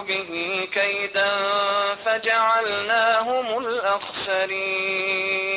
به كيدا فجعلناهم الأخسرين.